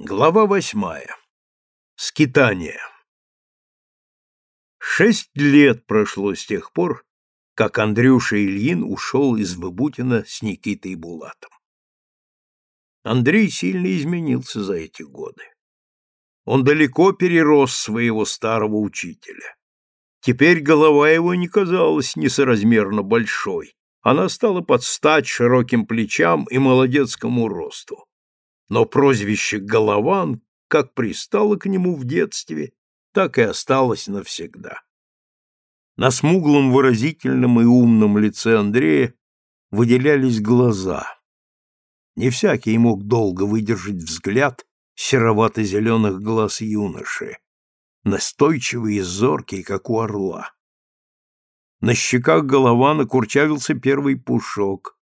Глава восьмая. Скитание. Шесть лет прошло с тех пор, как Андрюша Ильин ушел из Выбутина с Никитой Булатом. Андрей сильно изменился за эти годы. Он далеко перерос своего старого учителя. Теперь голова его не казалась несоразмерно большой, она стала под стать широким плечам и молодецкому росту но прозвище Голован как пристало к нему в детстве, так и осталось навсегда. На смуглом выразительном и умном лице Андрея выделялись глаза. Не всякий мог долго выдержать взгляд серовато-зеленых глаз юноши, настойчивый и зоркий, как у орла. На щеках голова накурчавился первый пушок,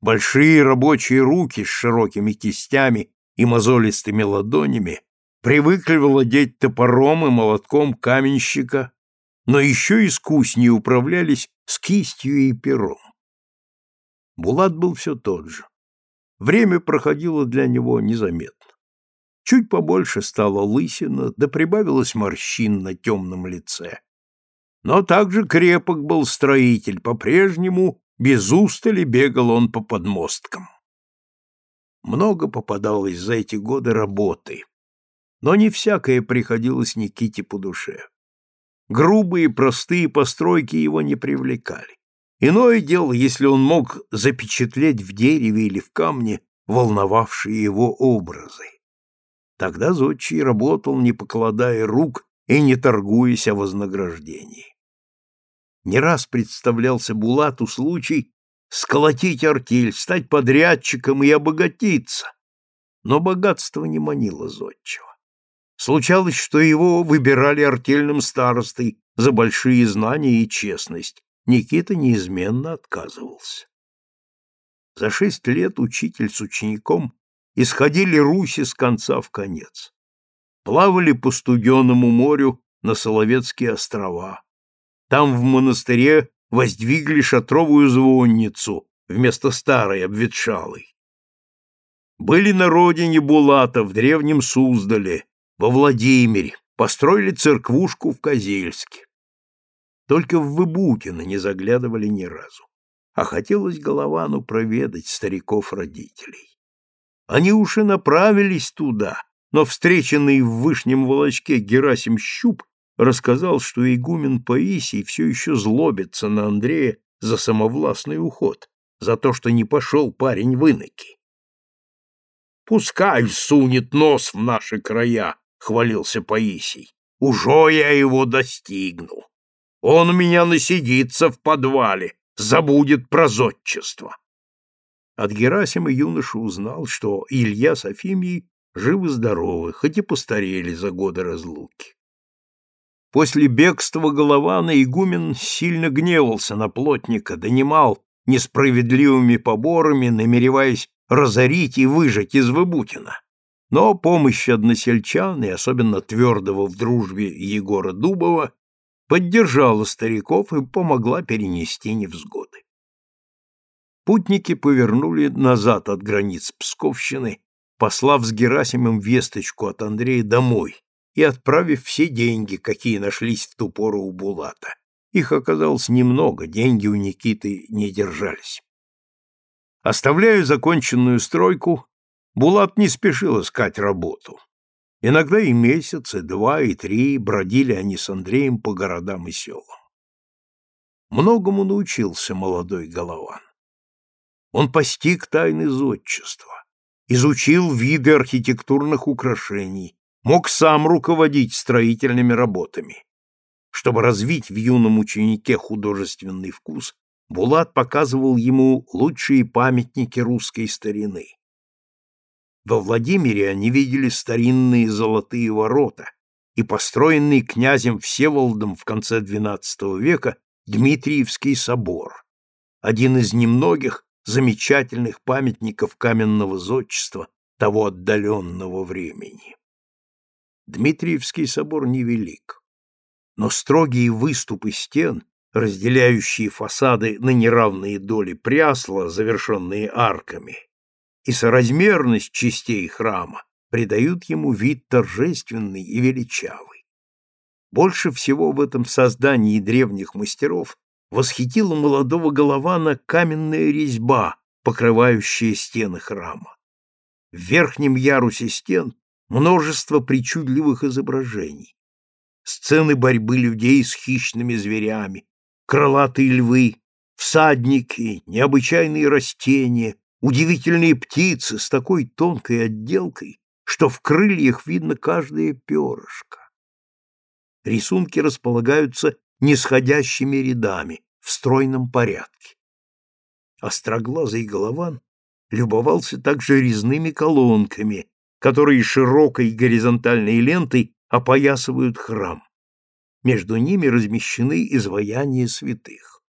Большие рабочие руки с широкими кистями и мозолистыми ладонями привыкли владеть топором и молотком каменщика, но еще искуснее управлялись с кистью и пером. Булат был все тот же. Время проходило для него незаметно. Чуть побольше стало лысина, да прибавилось морщин на темном лице. Но также крепок был строитель, по-прежнему без устали бегал он по подмосткам. Много попадалось за эти годы работы, но не всякое приходилось Никите по душе. Грубые, простые постройки его не привлекали. Иное дело, если он мог запечатлеть в дереве или в камне волновавшие его образы. Тогда Зодчий работал, не покладая рук и не торгуясь о вознаграждении. Не раз представлялся Булату случай сколотить артель, стать подрядчиком и обогатиться. Но богатство не манило зодчего. Случалось, что его выбирали артельным старостой за большие знания и честность. Никита неизменно отказывался. За шесть лет учитель с учеником исходили Руси с конца в конец. Плавали по студеному морю на Соловецкие острова, там в монастыре воздвигли шатровую звонницу вместо старой обветшалой. Были на родине Булата в древнем Суздале, во Владимире, построили церквушку в Козельске. Только в Выбутино не заглядывали ни разу, а хотелось Головану проведать стариков-родителей. Они уж и направились туда, но встреченный в Вышнем Волочке Герасим Щуп рассказал, что игумен Паисий все еще злобится на Андрея за самовластный уход, за то, что не пошел парень в иноки. «Пускай сунет нос в наши края», — хвалился Паисий. «Уже я его достигну. Он у меня насидится в подвале, забудет про зодчество». От Герасима юноша узнал, что Илья с Афимией живы-здоровы, хоть и постарели за годы разлуки. После бегства Голована игумен сильно гневался на плотника, донимал несправедливыми поборами, намереваясь разорить и выжать из Выбутина. Но помощь односельчан, и особенно твердого в дружбе Егора Дубова, поддержала стариков и помогла перенести невзгоды. Путники повернули назад от границ Псковщины, послав с Герасимом весточку от Андрея домой, и отправив все деньги, какие нашлись в ту пору у Булата. Их оказалось немного, деньги у Никиты не держались. Оставляя законченную стройку, Булат не спешил искать работу. Иногда и месяц, и два, и три бродили они с Андреем по городам и селам. Многому научился молодой Голован. Он постиг тайны зодчества, изучил виды архитектурных украшений, мог сам руководить строительными работами. Чтобы развить в юном ученике художественный вкус, Булат показывал ему лучшие памятники русской старины. Во Владимире они видели старинные золотые ворота и построенный князем Всеволодом в конце XII века Дмитриевский собор, один из немногих замечательных памятников каменного зодчества того отдаленного времени. Дмитриевский собор невелик, но строгие выступы стен, разделяющие фасады на неравные доли прясла, завершенные арками, и соразмерность частей храма придают ему вид торжественный и величавый. Больше всего в этом создании древних мастеров восхитила молодого Голована каменная резьба, покрывающая стены храма. В верхнем ярусе стен множество причудливых изображений. Сцены борьбы людей с хищными зверями, крылатые львы, всадники, необычайные растения, удивительные птицы с такой тонкой отделкой, что в крыльях видно каждое перышко. Рисунки располагаются нисходящими рядами в стройном порядке. Остроглазый голован любовался также резными колонками, которые широкой горизонтальной лентой опоясывают храм. Между ними размещены изваяния святых.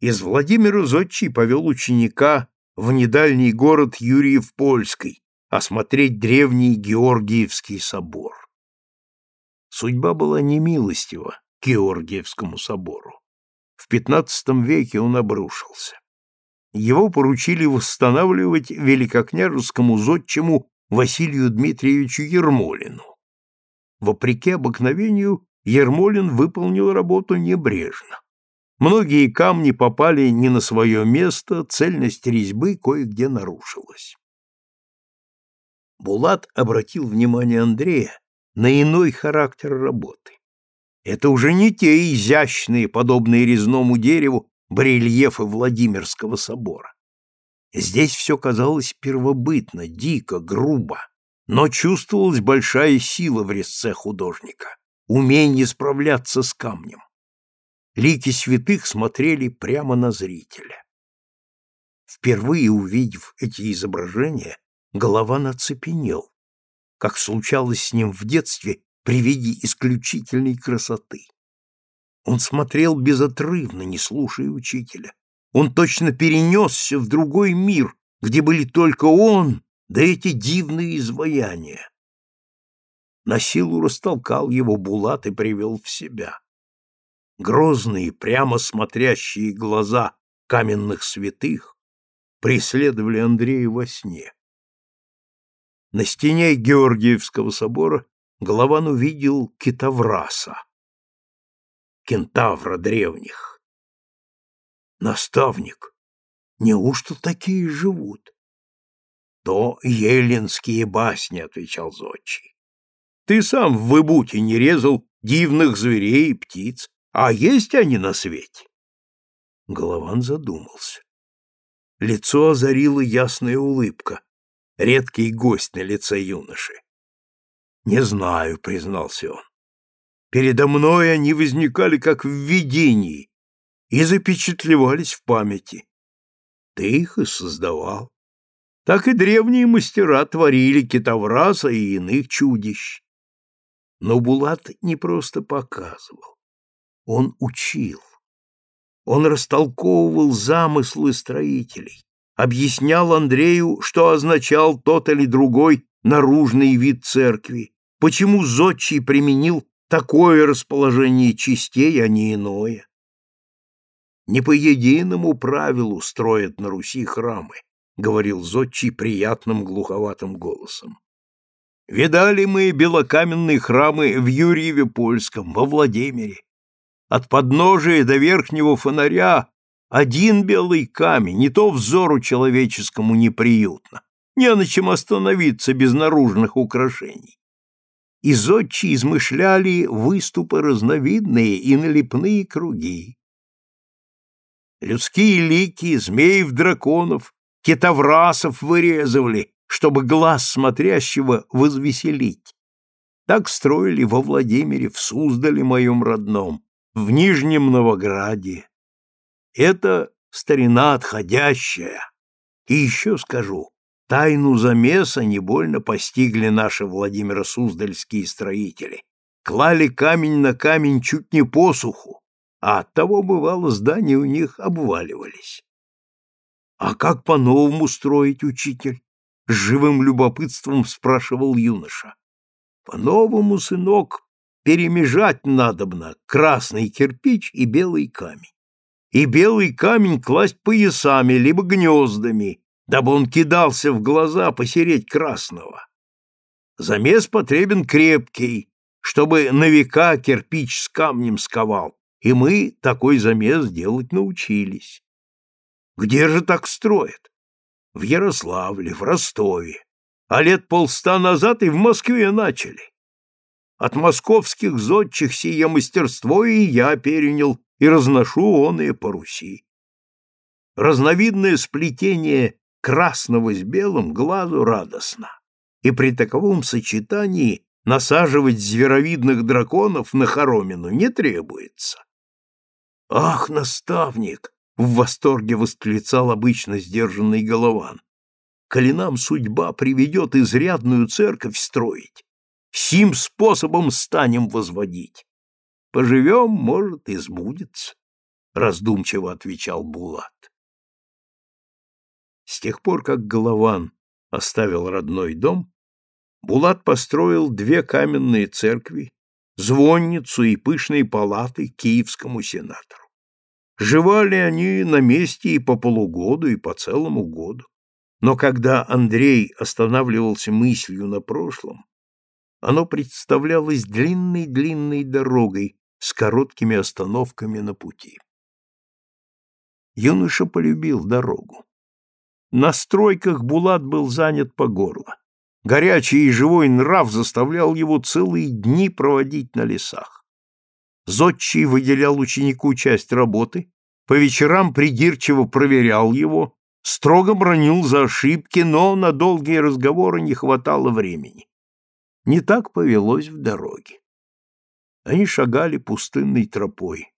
Из Владимира Зодчий повел ученика в недальний город Юрьев-Польский осмотреть древний Георгиевский собор. Судьба была немилостива к Георгиевскому собору. В XV веке он обрушился. Его поручили восстанавливать великокняжескому зодчему Василию Дмитриевичу Ермолину. Вопреки обыкновению, Ермолин выполнил работу небрежно. Многие камни попали не на свое место, цельность резьбы кое-где нарушилась. Булат обратил внимание Андрея на иной характер работы. Это уже не те изящные, подобные резному дереву, барельефы Владимирского собора. Здесь все казалось первобытно, дико, грубо, но чувствовалась большая сила в резце художника, умение справляться с камнем. Лики святых смотрели прямо на зрителя. Впервые увидев эти изображения, голова нацепенел, как случалось с ним в детстве при виде исключительной красоты. Он смотрел безотрывно, не слушая учителя. Он точно перенесся в другой мир, где были только он, да эти дивные изваяния. На силу растолкал его Булат и привел в себя. Грозные, прямо смотрящие глаза каменных святых преследовали Андрея во сне. На стене Георгиевского собора Голован увидел китовраса, кентавра древних. Наставник, неужто такие живут? То еленские басни, отвечал Зодчий. Ты сам в выбуте не резал дивных зверей и птиц, а есть они на свете. Голован задумался. Лицо озарила ясная улыбка, редкий гость на лице юноши. «Не знаю», — признался он. «Передо мной они возникали как в видении и запечатлевались в памяти. Ты их и создавал. Так и древние мастера творили китовраса и иных чудищ. Но Булат не просто показывал, он учил. Он растолковывал замыслы строителей, объяснял Андрею, что означал тот или другой наружный вид церкви, почему Зодчий применил такое расположение частей, а не иное. Не по единому правилу строят на Руси храмы, говорил Зодчий приятным глуховатым голосом. Видали мы белокаменные храмы в Юрьеве-Польском, во Владимире. От подножия до верхнего фонаря один белый камень, не то взору человеческому неприютно, не на чем остановиться без наружных украшений. И зодчи измышляли выступы разновидные и налепные круги. Людские лики, змеев-драконов, китоврасов вырезывали, чтобы глаз смотрящего возвеселить. Так строили во Владимире, в Суздале моем родном, в Нижнем Новограде, это старина отходящая. И еще скажу, тайну замеса не больно постигли наши Владимиро-Суздальские строители. Клали камень на камень чуть не посуху, а оттого, бывало, здания у них обваливались. «А как по-новому строить, учитель?» — с живым любопытством спрашивал юноша. «По-новому, сынок, перемежать надобно красный кирпич и белый камень и белый камень класть поясами либо гнездами, дабы он кидался в глаза посереть красного. Замес потребен крепкий, чтобы на века кирпич с камнем сковал, и мы такой замес делать научились. Где же так строят? В Ярославле, в Ростове. А лет полста назад и в Москве начали. От московских зодчих сие мастерство и я перенял, и разношу оные по Руси. Разновидное сплетение красного с белым глазу радостно, и при таковом сочетании насаживать зверовидных драконов на хоромину не требуется. «Ах, наставник!» — в восторге восклицал обычно сдержанный Голован. «Коли нам судьба приведет изрядную церковь строить, сим способом станем возводить. Поживем, может, и сбудется», — раздумчиво отвечал Булат. С тех пор, как Голован оставил родной дом, Булат построил две каменные церкви, звонницу и пышные палаты киевскому сенатору. Живали они на месте и по полугоду, и по целому году. Но когда Андрей останавливался мыслью на прошлом, оно представлялось длинной-длинной дорогой с короткими остановками на пути. Юноша полюбил дорогу. На стройках Булат был занят по горло. Горячий и живой нрав заставлял его целые дни проводить на лесах. Зодчий выделял ученику часть работы, по вечерам придирчиво проверял его, строго бронил за ошибки, но на долгие разговоры не хватало времени. Не так повелось в дороге. Они шагали пустынной тропой.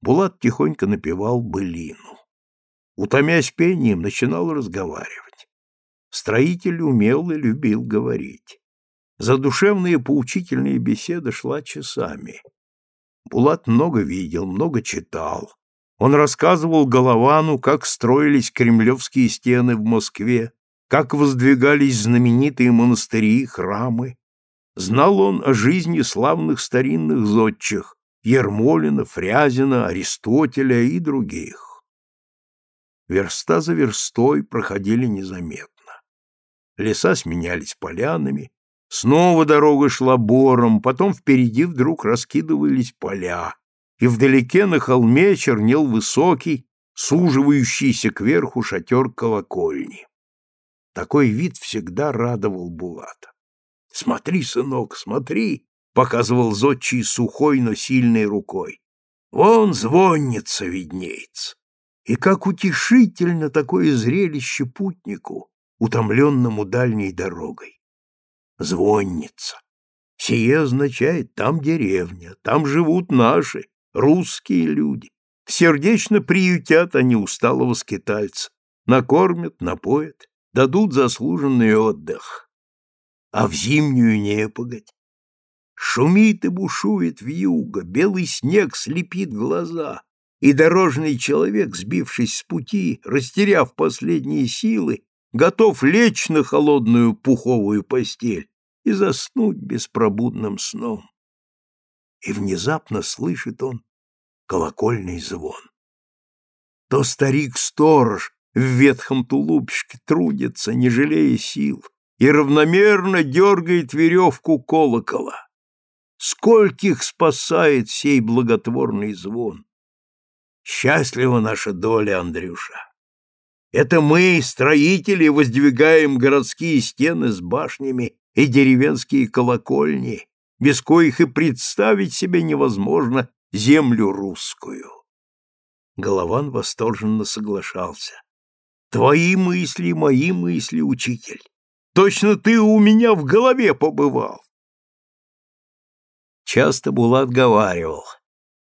Булат тихонько напевал былину утомясь пением, начинал разговаривать. Строитель умел и любил говорить. Задушевная поучительная беседа шла часами. Булат много видел, много читал. Он рассказывал Головану, как строились кремлевские стены в Москве, как воздвигались знаменитые монастыри и храмы. Знал он о жизни славных старинных зодчих Ермолина, Фрязина, Аристотеля и других верста за верстой проходили незаметно. Леса сменялись полянами, снова дорога шла бором, потом впереди вдруг раскидывались поля, и вдалеке на холме чернел высокий, суживающийся кверху шатер колокольни. Такой вид всегда радовал Булата. — Смотри, сынок, смотри! — показывал зодчий сухой, но сильной рукой. — Вон звонница виднеется. И как утешительно такое зрелище путнику, утомленному дальней дорогой. Звонница. Сие означает, там деревня, там живут наши, русские люди. Сердечно приютят они усталого скитальца, накормят, напоят, дадут заслуженный отдых. А в зимнюю непогодь шумит и бушует вьюга, белый снег слепит глаза, и дорожный человек, сбившись с пути, растеряв последние силы, готов лечь на холодную пуховую постель и заснуть беспробудным сном. И внезапно слышит он колокольный звон. То старик-сторож в ветхом тулупчике трудится, не жалея сил, и равномерно дергает веревку колокола. Скольких спасает сей благотворный звон! Счастлива наша доля, Андрюша. Это мы, строители, воздвигаем городские стены с башнями и деревенские колокольни, без коих и представить себе невозможно землю русскую. Голован восторженно соглашался. Твои мысли, мои мысли, учитель. Точно ты у меня в голове побывал. Часто Булат говаривал —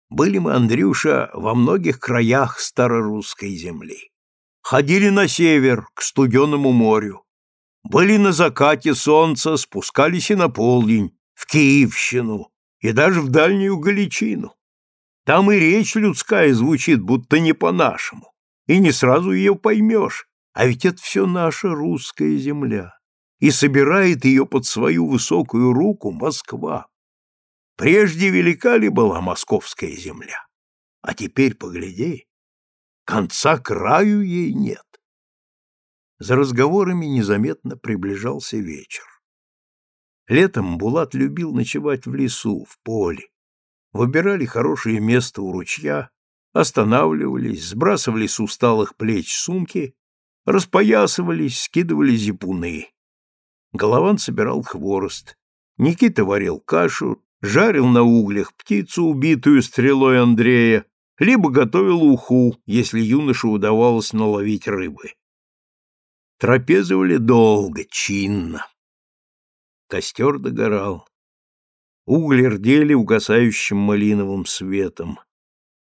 были мы, Андрюша, во многих краях старорусской земли. Ходили на север, к студеному морю. Были на закате солнца, спускались и на полдень, в Киевщину и даже в Дальнюю Галичину. Там и речь людская звучит, будто не по-нашему, и не сразу ее поймешь, а ведь это все наша русская земля, и собирает ее под свою высокую руку Москва. Прежде велика ли была московская земля? А теперь погляди, конца краю ей нет. За разговорами незаметно приближался вечер. Летом Булат любил ночевать в лесу, в поле. Выбирали хорошее место у ручья, останавливались, сбрасывали с усталых плеч сумки, распоясывались, скидывали зипуны. Голован собирал хворост, Никита варил кашу, жарил на углях птицу, убитую стрелой Андрея, либо готовил уху, если юноше удавалось наловить рыбы. Трапезовали долго, чинно. Костер догорал. Угли рдели угасающим малиновым светом.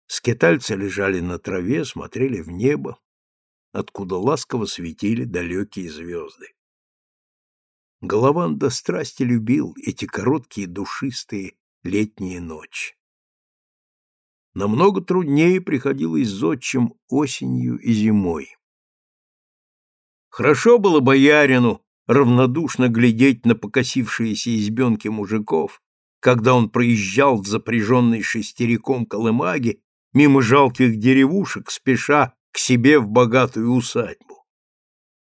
Скитальцы лежали на траве, смотрели в небо, откуда ласково светили далекие звезды. Голован до страсти любил эти короткие душистые летние ночи. Намного труднее приходилось зодчим осенью и зимой. Хорошо было боярину равнодушно глядеть на покосившиеся избенки мужиков, когда он проезжал в запряженной шестериком колымаге мимо жалких деревушек, спеша к себе в богатую усадьбу.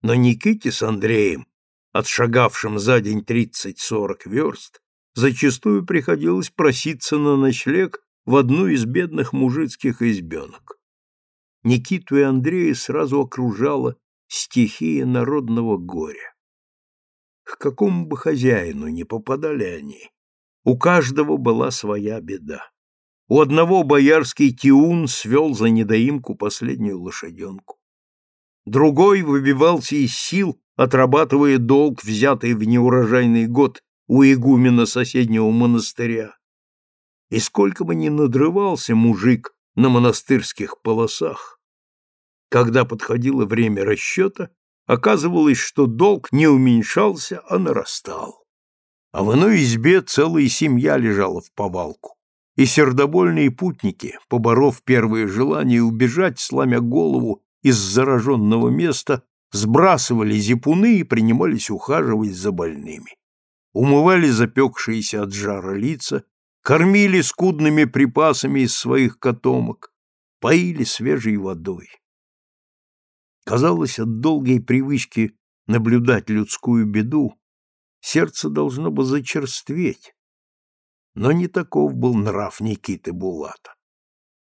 Но Никите с Андреем, отшагавшим за день тридцать-сорок верст, зачастую приходилось проситься на ночлег в одну из бедных мужицких избенок. Никиту и Андрея сразу окружала стихия народного горя. К какому бы хозяину не попадали они, у каждого была своя беда. У одного боярский тиун свел за недоимку последнюю лошаденку. Другой выбивался из сил, отрабатывая долг, взятый в неурожайный год у игумена соседнего монастыря. И сколько бы ни надрывался мужик на монастырских полосах, когда подходило время расчета, оказывалось, что долг не уменьшался, а нарастал. А в иной избе целая семья лежала в повалку, и сердобольные путники, поборов первое желание убежать, сломя голову из зараженного места, сбрасывали зипуны и принимались ухаживать за больными. Умывали запекшиеся от жара лица, кормили скудными припасами из своих котомок, поили свежей водой. Казалось, от долгой привычки наблюдать людскую беду, сердце должно бы зачерстветь. Но не таков был нрав Никиты Булата.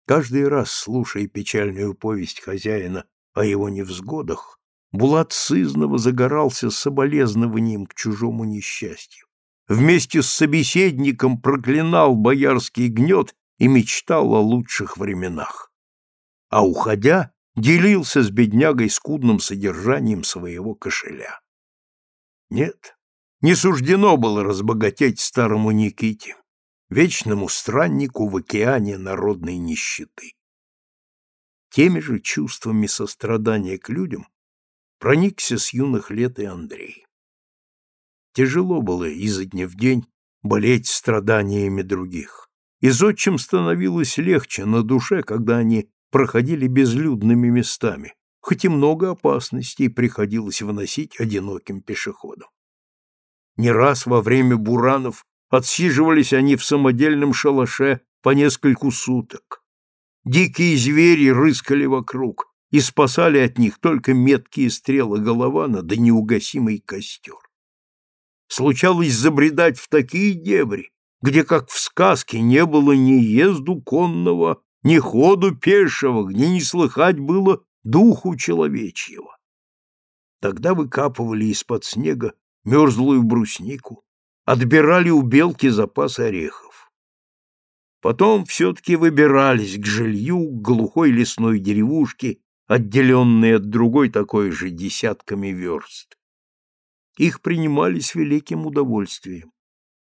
Каждый раз, слушая печальную повесть хозяина о его невзгодах, Булат сызново загорался соболезнованием к чужому несчастью. Вместе с собеседником проклинал боярский гнет и мечтал о лучших временах. А уходя, делился с беднягой скудным содержанием своего кошеля. Нет, не суждено было разбогатеть старому Никите, вечному страннику в океане народной нищеты. Теми же чувствами сострадания к людям проникся с юных лет и Андрей. Тяжело было изо дня в день болеть страданиями других. Изотчим становилось легче на душе, когда они проходили безлюдными местами, хоть и много опасностей приходилось выносить одиноким пешеходам. Не раз во время буранов отсиживались они в самодельном шалаше по нескольку суток. Дикие звери рыскали вокруг, и спасали от них только меткие стрелы голована да неугасимый костер. Случалось забредать в такие дебри, где, как в сказке, не было ни езду конного, ни ходу пешего, где не слыхать было духу человечьего. Тогда выкапывали из-под снега мерзлую бруснику, отбирали у белки запас орехов. Потом все-таки выбирались к жилью, глухой лесной деревушке, отделенной от другой такой же десятками верст. Их принимали с великим удовольствием.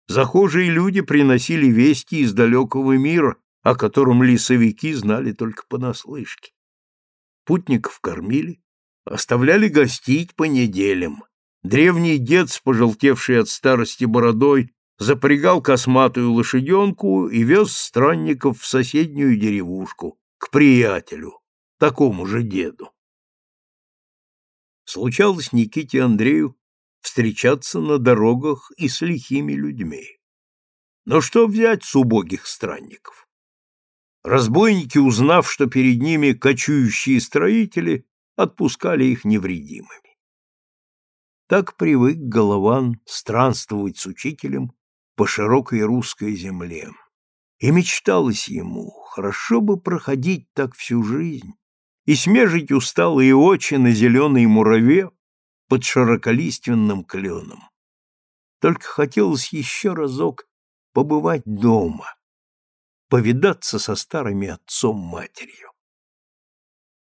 Захожие люди приносили вести из далекого мира, о котором лесовики знали только понаслышке. Путников кормили, оставляли гостить по неделям. Древний дед, пожелтевший от старости бородой, запрягал косматую лошаденку и вез странников в соседнюю деревушку, к приятелю, такому же деду. Случалось Никите Андрею встречаться на дорогах и с лихими людьми. Но что взять с убогих странников? Разбойники, узнав, что перед ними кочующие строители, отпускали их невредимыми. Так привык Голован странствовать с учителем по широкой русской земле. И мечталось ему, хорошо бы проходить так всю жизнь и смежить усталые очи на зеленой мураве под широколиственным кленом. Только хотелось еще разок побывать дома, повидаться со старыми отцом-матерью.